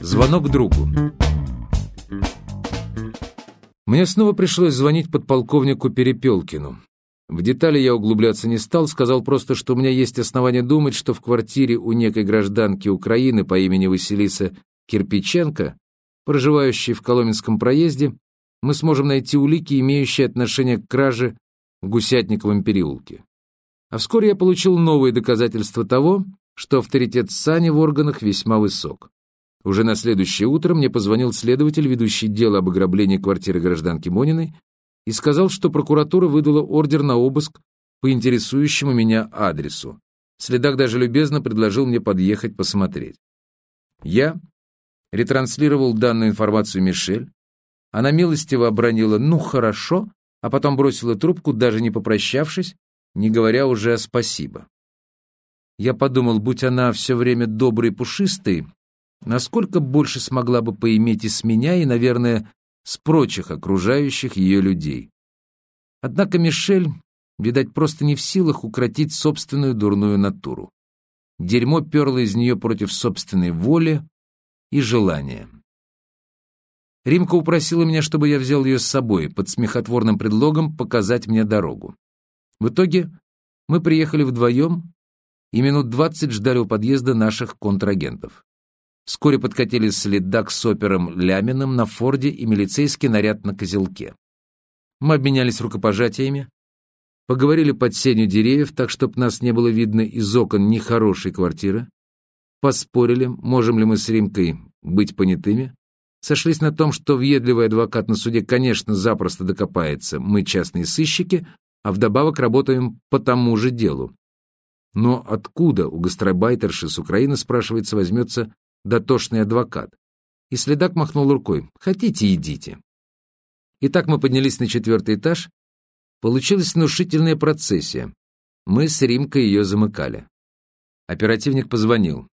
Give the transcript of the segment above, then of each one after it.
Звонок другу. Мне снова пришлось звонить подполковнику Перепелкину. В детали я углубляться не стал, сказал просто, что у меня есть основания думать, что в квартире у некой гражданки Украины по имени Василиса Кирпиченко, проживающей в Коломенском проезде, мы сможем найти улики, имеющие отношение к краже в Гусятниковом переулке. А вскоре я получил новые доказательства того, что авторитет Сани в органах весьма высок. Уже на следующее утро мне позвонил следователь, ведущий дело об ограблении квартиры гражданки Мониной, и сказал, что прокуратура выдала ордер на обыск по интересующему меня адресу. Следак даже любезно предложил мне подъехать посмотреть. Я ретранслировал данную информацию Мишель. Она милостиво обронила «ну хорошо», а потом бросила трубку, даже не попрощавшись, не говоря уже о спасибо. Я подумал, будь она все время доброй и пушистой, насколько больше смогла бы поиметь и с меня, и, наверное, с прочих окружающих ее людей. Однако Мишель, видать, просто не в силах укротить собственную дурную натуру. Дерьмо перло из нее против собственной воли и желания. Римка упросила меня, чтобы я взял ее с собой, под смехотворным предлогом показать мне дорогу. В итоге мы приехали вдвоем и минут двадцать ждали у подъезда наших контрагентов. Вскоре подкатили следак с опером Ляминым на форде и милицейский наряд на козелке. Мы обменялись рукопожатиями, поговорили под сенью деревьев, так, чтобы нас не было видно из окон нехорошей квартиры, поспорили, можем ли мы с Римкой быть понятыми, сошлись на том, что въедливый адвокат на суде, конечно, запросто докопается, мы частные сыщики, а вдобавок работаем по тому же делу. Но откуда у гастробайтерши с Украины, спрашивается, возьмется дотошный адвокат. И следак махнул рукой. «Хотите, идите». Итак, мы поднялись на четвертый этаж. Получилась внушительная процессия. Мы с Римкой ее замыкали. Оперативник позвонил.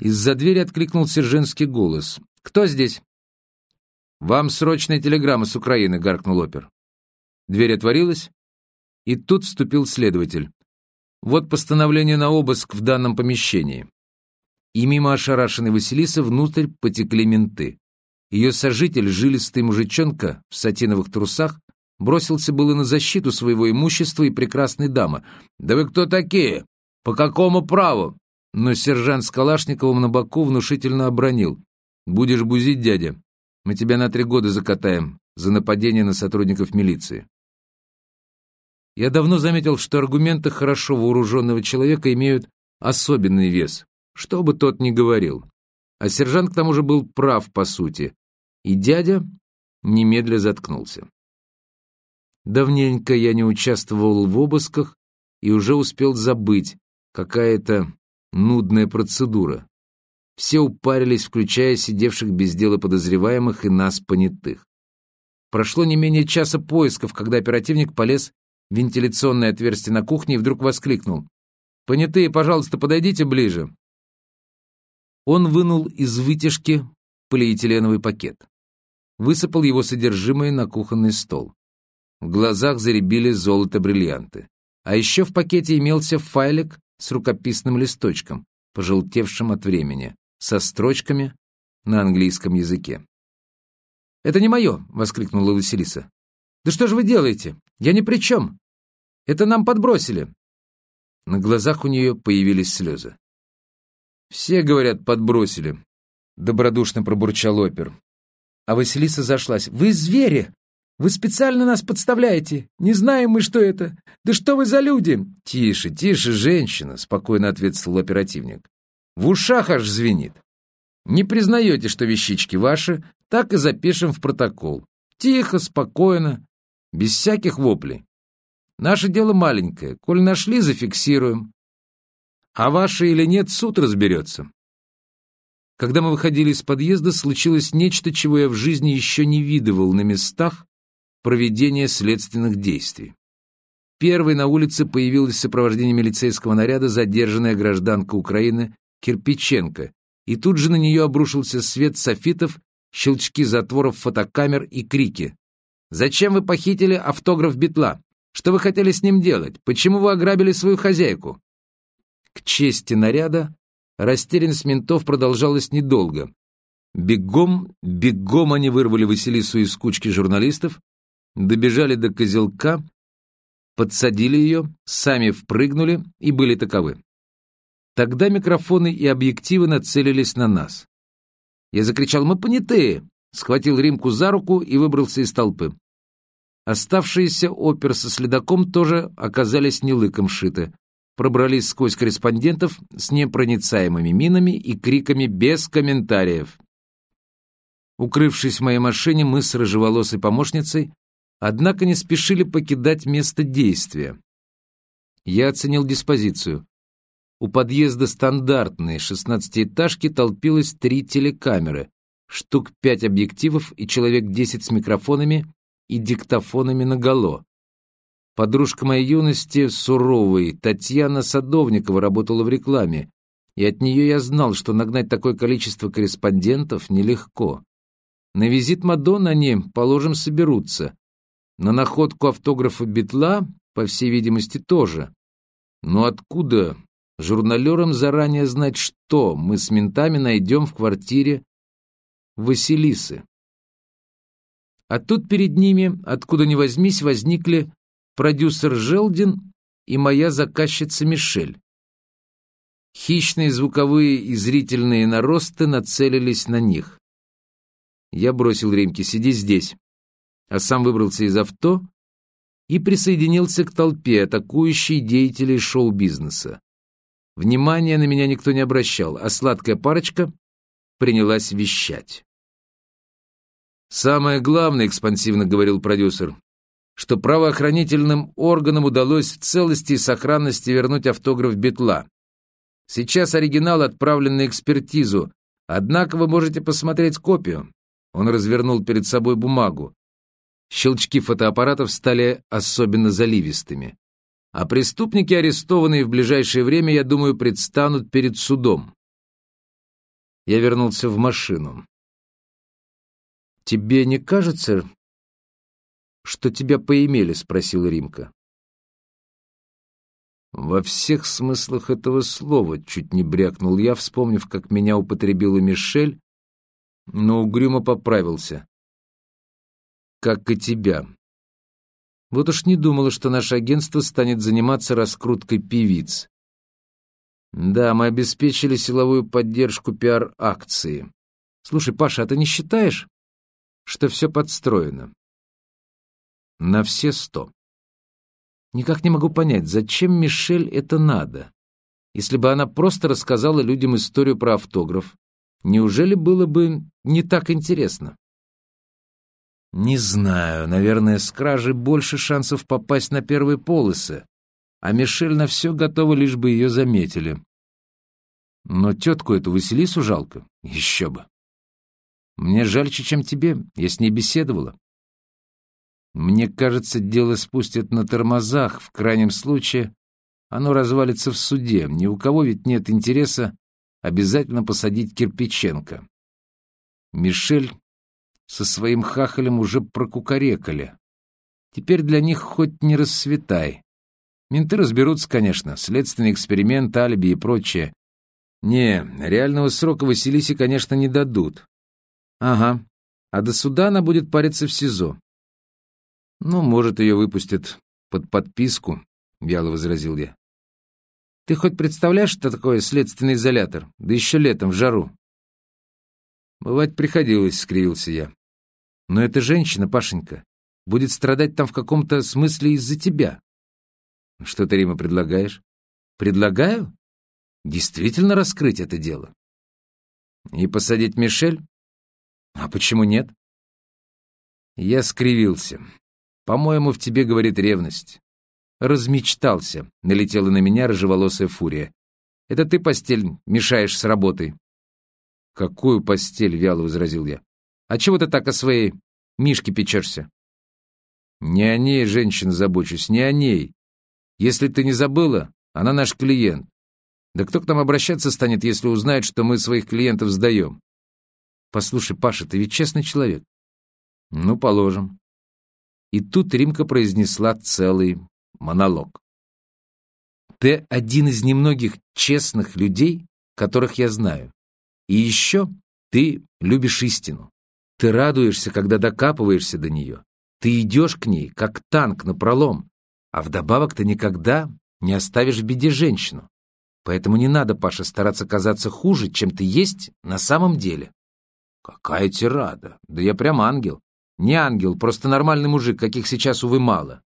Из-за двери откликнулся женский голос. «Кто здесь?» «Вам срочная телеграмма с Украины», — гаркнул опер. Дверь отворилась, и тут вступил следователь. «Вот постановление на обыск в данном помещении и мимо ошарашенной Василисы внутрь потекли менты. Ее сожитель, жилистый мужичонка в сатиновых трусах, бросился было на защиту своего имущества и прекрасной дамы. «Да вы кто такие? По какому праву?» Но сержант с Калашниковым на боку внушительно обронил. «Будешь бузить, дядя, мы тебя на три года закатаем за нападение на сотрудников милиции». Я давно заметил, что аргументы хорошо вооруженного человека имеют особенный вес что бы тот ни говорил. А сержант к тому же был прав по сути, и дядя немедля заткнулся. Давненько я не участвовал в обысках и уже успел забыть, какая это нудная процедура. Все упарились, включая сидевших без дела подозреваемых и нас понятых. Прошло не менее часа поисков, когда оперативник полез вентиляционное отверстие на кухне и вдруг воскликнул. «Понятые, пожалуйста, подойдите ближе». Он вынул из вытяжки полиэтиленовый пакет. Высыпал его содержимое на кухонный стол. В глазах заребили золото-бриллианты. А еще в пакете имелся файлик с рукописным листочком, пожелтевшим от времени, со строчками на английском языке. «Это не мое!» — воскликнула Василиса. «Да что же вы делаете? Я ни при чем! Это нам подбросили!» На глазах у нее появились слезы. «Все, говорят, подбросили», — добродушно пробурчал опер. А Василиса зашлась. «Вы звери! Вы специально нас подставляете! Не знаем мы, что это! Да что вы за люди!» «Тише, тише, женщина!» — спокойно ответствовал оперативник. «В ушах аж звенит. Не признаете, что вещички ваши, так и запишем в протокол. Тихо, спокойно, без всяких воплей. Наше дело маленькое. Коль нашли, зафиксируем. А ваше или нет, суд разберется. Когда мы выходили из подъезда, случилось нечто, чего я в жизни еще не видывал на местах проведения следственных действий. Первой на улице появилась в сопровождении милицейского наряда задержанная гражданка Украины Кирпиченко, и тут же на нее обрушился свет софитов, щелчки затворов фотокамер и крики. «Зачем вы похитили автограф Бетла? Что вы хотели с ним делать? Почему вы ограбили свою хозяйку?» К чести наряда, растерянность ментов продолжалась недолго. Бегом, бегом они вырвали Василису из кучки журналистов, добежали до козелка, подсадили ее, сами впрыгнули и были таковы. Тогда микрофоны и объективы нацелились на нас. Я закричал «Мы понятые!», схватил Римку за руку и выбрался из толпы. Оставшиеся опер со следаком тоже оказались не лыком шиты. Пробрались сквозь корреспондентов с непроницаемыми минами и криками без комментариев. Укрывшись в моей машине, мы с рыжеволосой помощницей, однако не спешили покидать место действия. Я оценил диспозицию. У подъезда стандартной шестнадцатиэтажки толпилось три телекамеры, штук пять объективов и человек десять с микрофонами и диктофонами наголо. Подружка моей юности, суровой, Татьяна Садовникова, работала в рекламе, и от нее я знал, что нагнать такое количество корреспондентов нелегко. На визит Мадонны они, положим, соберутся. На находку автографа Бетла, по всей видимости, тоже. Но откуда журналерам заранее знать, что мы с ментами найдем в квартире Василисы? А тут перед ними, откуда ни возьмись, возникли продюсер Желдин и моя заказчица Мишель. Хищные звуковые и зрительные наросты нацелились на них. Я бросил Римке «сиди здесь», а сам выбрался из авто и присоединился к толпе, атакующей деятелей шоу-бизнеса. Внимания на меня никто не обращал, а сладкая парочка принялась вещать. «Самое главное, — экспансивно говорил продюсер, — что правоохранительным органам удалось в целости и сохранности вернуть автограф Бетла. Сейчас оригинал отправлен на экспертизу, однако вы можете посмотреть копию. Он развернул перед собой бумагу. Щелчки фотоаппаратов стали особенно заливистыми. А преступники, арестованные в ближайшее время, я думаю, предстанут перед судом. Я вернулся в машину. «Тебе не кажется, что тебя поимели?» — спросил Римка. «Во всех смыслах этого слова», — чуть не брякнул я, вспомнив, как меня употребила Мишель, но угрюмо поправился. Как и тебя. Вот уж не думала, что наше агентство станет заниматься раскруткой певиц. Да, мы обеспечили силовую поддержку пиар-акции. Слушай, Паша, а ты не считаешь, что все подстроено? На все сто. Никак не могу понять, зачем Мишель это надо? Если бы она просто рассказала людям историю про автограф, Неужели было бы не так интересно? Не знаю, наверное, с кражей больше шансов попасть на первые полосы, а Мишель на все готова, лишь бы ее заметили. Но тетку эту Василису жалко, еще бы. Мне жальче, чем тебе, я с ней беседовала. Мне кажется, дело спустят на тормозах, в крайнем случае оно развалится в суде, ни у кого ведь нет интереса обязательно посадить Кирпиченко. Мишель со своим хахалем уже прокукарекали. Теперь для них хоть не расцветай. Менты разберутся, конечно, следственный эксперимент, алиби и прочее. Не, реального срока Василисе, конечно, не дадут. Ага, а до суда она будет париться в СИЗО. Ну, может, ее выпустят под подписку, — вяло возразил я. Ты хоть представляешь, что такое следственный изолятор? Да еще летом, в жару. Бывать приходилось, — скривился я. Но эта женщина, Пашенька, будет страдать там в каком-то смысле из-за тебя. Что ты, Рима, предлагаешь? Предлагаю? Действительно раскрыть это дело. И посадить Мишель? А почему нет? Я скривился. По-моему, в тебе говорит ревность. Размечтался, налетела на меня рыжеволосая фурия. Это ты, постель, мешаешь с работой. Какую постель, вяло возразил я. А чего ты так о своей Мишке печешься? Не о ней, женщина, забочусь, не о ней. Если ты не забыла, она наш клиент. Да кто к нам обращаться станет, если узнает, что мы своих клиентов сдаем? Послушай, Паша, ты ведь честный человек. Ну, положим. И тут Римка произнесла целый монолог. Ты один из немногих честных людей, которых я знаю. И еще ты любишь истину. Ты радуешься, когда докапываешься до нее. Ты идешь к ней, как танк на пролом. А вдобавок ты никогда не оставишь в беде женщину. Поэтому не надо, Паша, стараться казаться хуже, чем ты есть на самом деле. Какая тирада! Да я прям ангел. Не ангел, просто нормальный мужик, каких сейчас, увы, мало.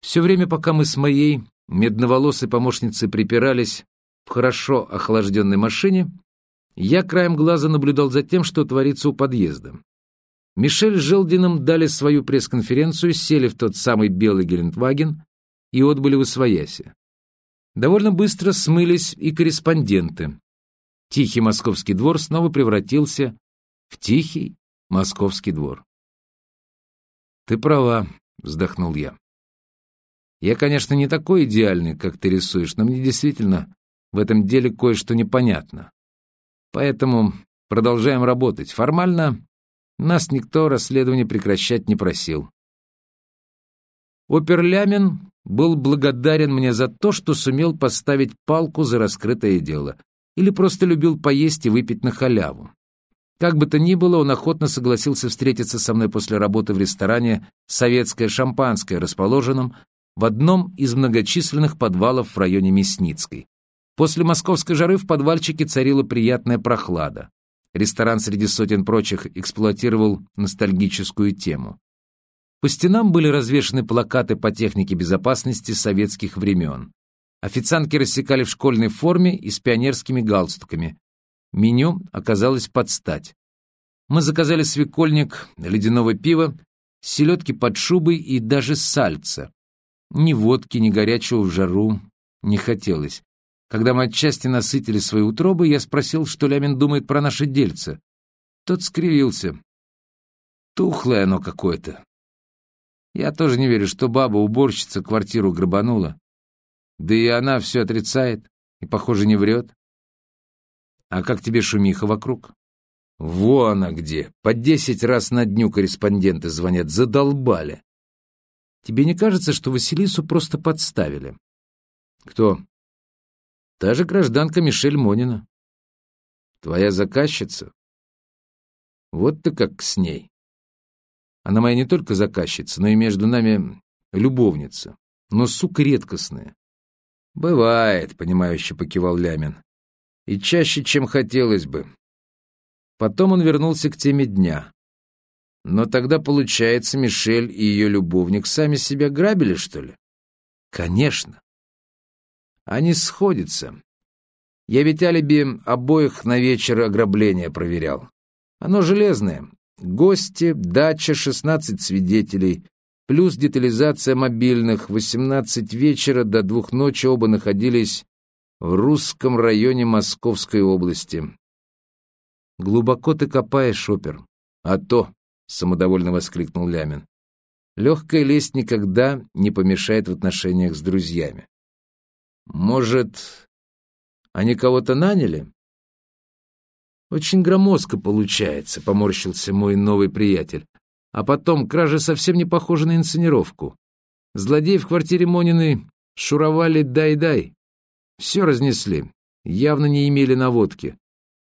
Все время, пока мы с моей медноволосой помощницей припирались в хорошо охлажденной машине, я краем глаза наблюдал за тем, что творится у подъезда. Мишель с Желдином дали свою пресс-конференцию, сели в тот самый белый Гелендваген и отбыли в Освояси. Довольно быстро смылись и корреспонденты. Тихий московский двор снова превратился в тихий московский двор. «Ты права», — вздохнул я. «Я, конечно, не такой идеальный, как ты рисуешь, но мне действительно в этом деле кое-что непонятно. Поэтому продолжаем работать. Формально нас никто расследование прекращать не просил. Оперлямин был благодарен мне за то, что сумел поставить палку за раскрытое дело, или просто любил поесть и выпить на халяву. Как бы то ни было, он охотно согласился встретиться со мной после работы в ресторане «Советское шампанское», расположенном в одном из многочисленных подвалов в районе Мясницкой. После московской жары в подвальчике царила приятная прохлада. Ресторан среди сотен прочих эксплуатировал ностальгическую тему. По стенам были развешаны плакаты по технике безопасности советских времен. Официантки рассекали в школьной форме и с пионерскими галстуками. Меню оказалось под стать. Мы заказали свекольник, ледяного пива, селедки под шубой и даже сальца. Ни водки, ни горячего в жару не хотелось. Когда мы отчасти насытили свои утробы, я спросил, что Лямин думает про наше дельце. Тот скривился. Тухлое оно какое-то. Я тоже не верю, что баба-уборщица квартиру грабанула. Да и она все отрицает и, похоже, не врет. А как тебе шумиха вокруг? Во она где! По десять раз на дню корреспонденты звонят, задолбали. Тебе не кажется, что Василису просто подставили? Кто? Та же гражданка Мишель Монина. Твоя заказчица? Вот ты как с ней. Она моя не только заказчица, но и между нами любовница. Но, сука, редкостная. Бывает, понимающе покивал Лямин. И чаще, чем хотелось бы. Потом он вернулся к теме дня. Но тогда, получается, Мишель и ее любовник сами себя грабили, что ли? Конечно. Они сходятся. Я ведь алиби обоих на вечер ограбления проверял. Оно железное. Гости, дача, 16 свидетелей, плюс детализация мобильных. 18 вечера до двух ночи оба находились в русском районе Московской области. «Глубоко ты копаешь, опер». «А то!» — самодовольно воскликнул Лямин. «Легкая лесть никогда не помешает в отношениях с друзьями. Может, они кого-то наняли? Очень громоздко получается, поморщился мой новый приятель. А потом, кража совсем не похожа на инсценировку. Злодеи в квартире Мониной шуровали дай-дай. Все разнесли, явно не имели наводки.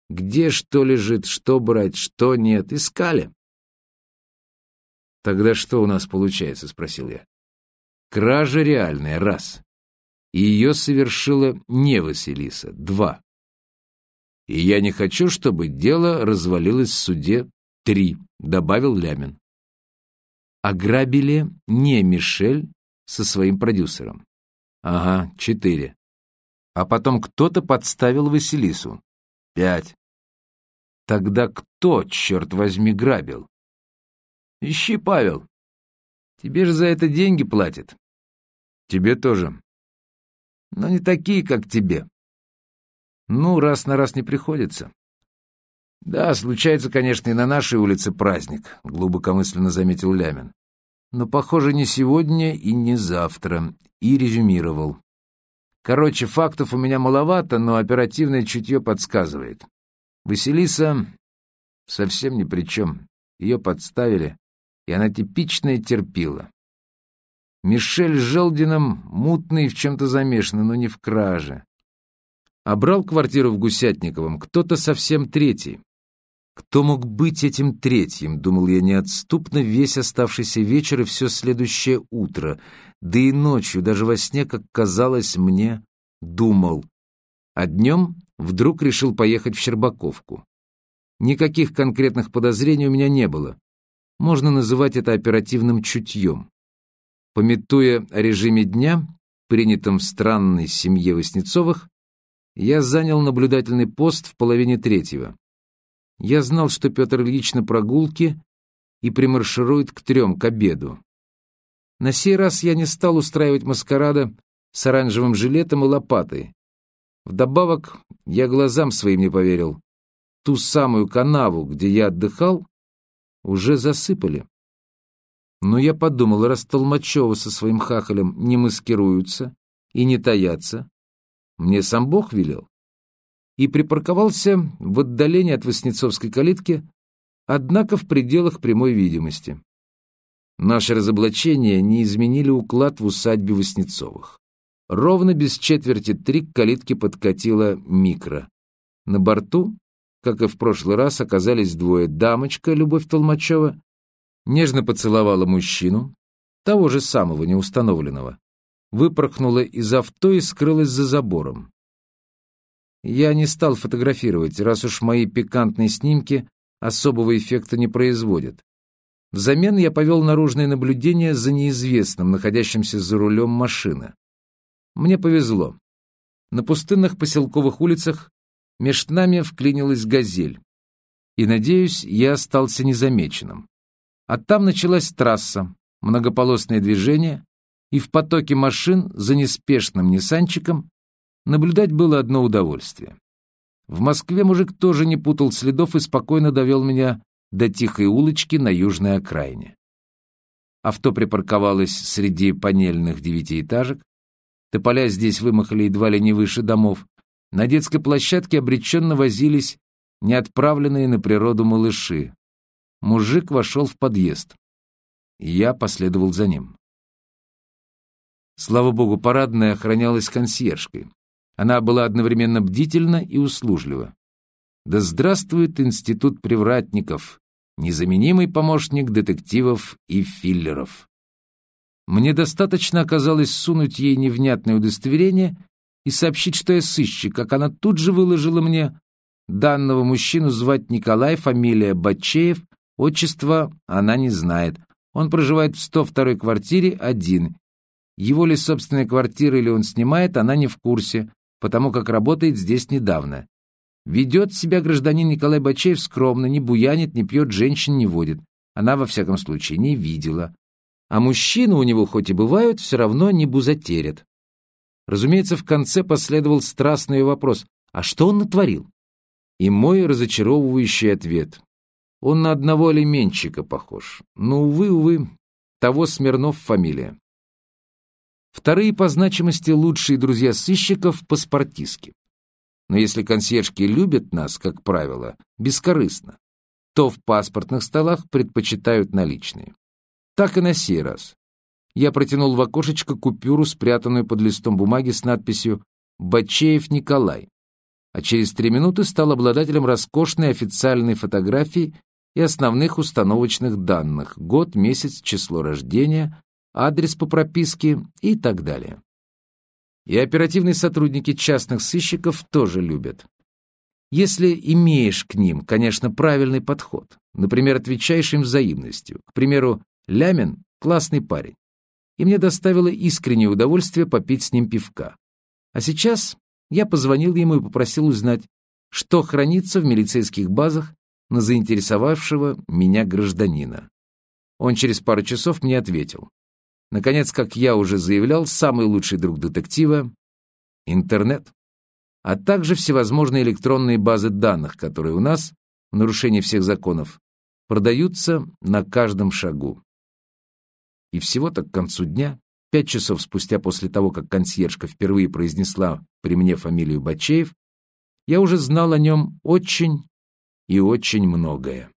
Где что лежит, что брать, что нет, искали. «Тогда что у нас получается?» — спросил я. «Кража реальная, раз и ее совершила не Василиса. Два. И я не хочу, чтобы дело развалилось в суде. Три, добавил Лямин. Ограбили не Мишель со своим продюсером. Ага, четыре. А потом кто-то подставил Василису. Пять. Тогда кто, черт возьми, грабил? Ищи, Павел. Тебе же за это деньги платят. Тебе тоже но не такие, как тебе. Ну, раз на раз не приходится. Да, случается, конечно, и на нашей улице праздник, глубокомысленно заметил Лямин. Но, похоже, не сегодня и не завтра, и резюмировал. Короче, фактов у меня маловато, но оперативное чутье подсказывает. Василиса совсем ни при чем. Ее подставили, и она типичная терпила. Мишель с Желдином мутный в чем-то замешаны, но не в краже. А брал квартиру в Гусятниковом кто-то совсем третий. Кто мог быть этим третьим, думал я неотступно весь оставшийся вечер и все следующее утро, да и ночью, даже во сне, как казалось мне, думал. А днем вдруг решил поехать в Щербаковку. Никаких конкретных подозрений у меня не было. Можно называть это оперативным чутьем. Пометуя о режиме дня, принятом в странной семье Васнецовых, я занял наблюдательный пост в половине третьего. Я знал, что Петр Ильич на прогулке и примарширует к трем, к обеду. На сей раз я не стал устраивать маскарада с оранжевым жилетом и лопатой. Вдобавок, я глазам своим не поверил. Ту самую канаву, где я отдыхал, уже засыпали. Но я подумал, раз Толмачева со своим хахалем не маскируются и не таятся, мне сам Бог велел и припарковался в отдалении от Воснецовской калитки, однако в пределах прямой видимости. Наши разоблачения не изменили уклад в усадьбе Воснецовых. Ровно без четверти три к калитке подкатила микро. На борту, как и в прошлый раз, оказались двое. Дамочка, Любовь Толмачева, нежно поцеловала мужчину, того же самого неустановленного, выпорхнула из авто и скрылась за забором. Я не стал фотографировать, раз уж мои пикантные снимки особого эффекта не производят. Взамен я повел наружное наблюдение за неизвестным, находящимся за рулем машины. Мне повезло. На пустынных поселковых улицах меж нами вклинилась газель. И, надеюсь, я остался незамеченным. А там началась трасса, многополосное движение, и в потоке машин за неспешным Ниссанчиком Наблюдать было одно удовольствие. В Москве мужик тоже не путал следов и спокойно довел меня до тихой улочки на южной окраине. Авто припарковалось среди панельных девятиэтажек. Тополя здесь вымахали едва ли не выше домов. На детской площадке обреченно возились неотправленные на природу малыши. Мужик вошел в подъезд. Я последовал за ним. Слава богу, парадная охранялась консьержкой. Она была одновременно бдительна и услужлива. Да здравствует институт привратников, незаменимый помощник детективов и филлеров. Мне достаточно оказалось сунуть ей невнятное удостоверение и сообщить, что я сыщик, как она тут же выложила мне данного мужчину звать Николай, фамилия Бачеев, отчество она не знает. Он проживает в 102-й квартире один. Его ли собственная квартира или он снимает, она не в курсе потому как работает здесь недавно. Ведет себя гражданин Николай Бачеев скромно, не буянит, не пьет, женщин не водит. Она, во всяком случае, не видела. А мужчины у него хоть и бывают, все равно не бузатерят. Разумеется, в конце последовал страстный вопрос «А что он натворил?» И мой разочаровывающий ответ «Он на одного алименщика похож. Но, увы, увы, того Смирнов фамилия». Вторые по значимости лучшие друзья сыщиков – паспортиски. Но если консьержки любят нас, как правило, бескорыстно, то в паспортных столах предпочитают наличные. Так и на сей раз. Я протянул в окошечко купюру, спрятанную под листом бумаги с надписью «Бачеев Николай», а через три минуты стал обладателем роскошной официальной фотографии и основных установочных данных – год, месяц, число рождения, адрес по прописке и так далее. И оперативные сотрудники частных сыщиков тоже любят. Если имеешь к ним, конечно, правильный подход, например, отвечаешь им взаимностью. К примеру, Лямин — классный парень. И мне доставило искреннее удовольствие попить с ним пивка. А сейчас я позвонил ему и попросил узнать, что хранится в милицейских базах на заинтересовавшего меня гражданина. Он через пару часов мне ответил. Наконец, как я уже заявлял, самый лучший друг детектива — интернет, а также всевозможные электронные базы данных, которые у нас, в нарушении всех законов, продаются на каждом шагу. И всего-то к концу дня, пять часов спустя после того, как консьержка впервые произнесла при мне фамилию Бачеев, я уже знал о нем очень и очень многое.